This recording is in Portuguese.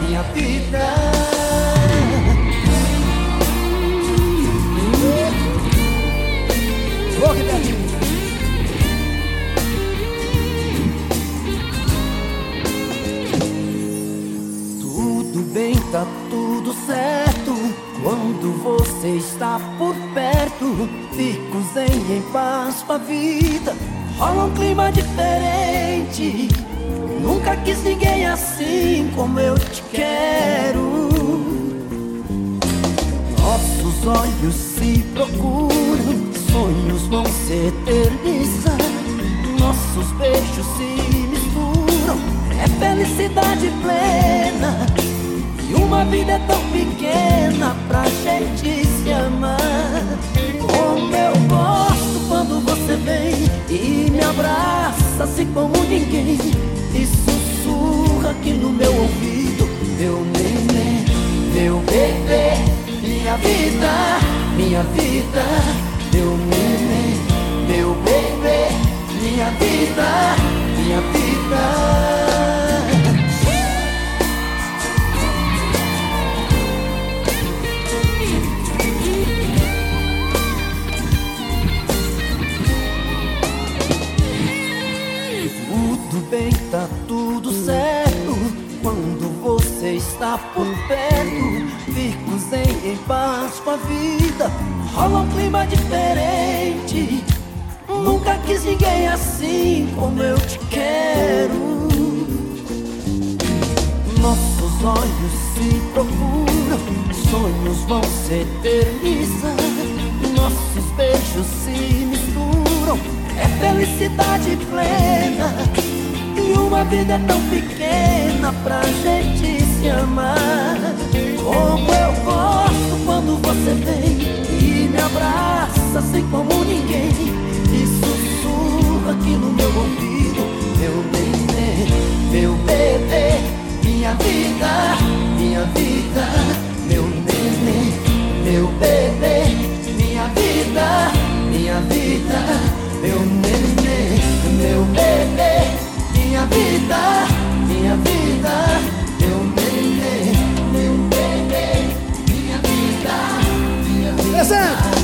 minha vida. Ô, Robertinho. Tudo bem, tá tudo certo. Quando você está por perto, fico zen em paz com a vida. Rola um clima diferente. Nunca quis ninguém assim como eu te quero. Nossos olhos se procuram, sonhos vão se eternizar. Nossos beijos se misturam, é felicidade plena. E uma vida é tão pequena pra gente se amar. Como eu gosto quando você vem e me abraça assim como ninguém. Aqui no meu ouvido, meu neném, meu bebê, minha vida, minha vida, meu neném, meu bebê, minha vida, minha vida. Está por perto, fico zen em paz com a vida. Rola um clima diferente. Nunca quis ninguém assim como eu te quero. Nossos olhos se procuram, sonhos vão se eternizar. Nossos beijos se misturam, é felicidade plena. E uma vida é tão pequena pra gente se amar. Como eu gosto quando você vem e me abraça sem como ninguém. E sussurra aqui no meu ouvido, meu bebê, meu bebê, minha vida, minha vida, meu neném, meu bebê, minha vida, minha vida, meu neném, meu bebê, minha vida. Santo.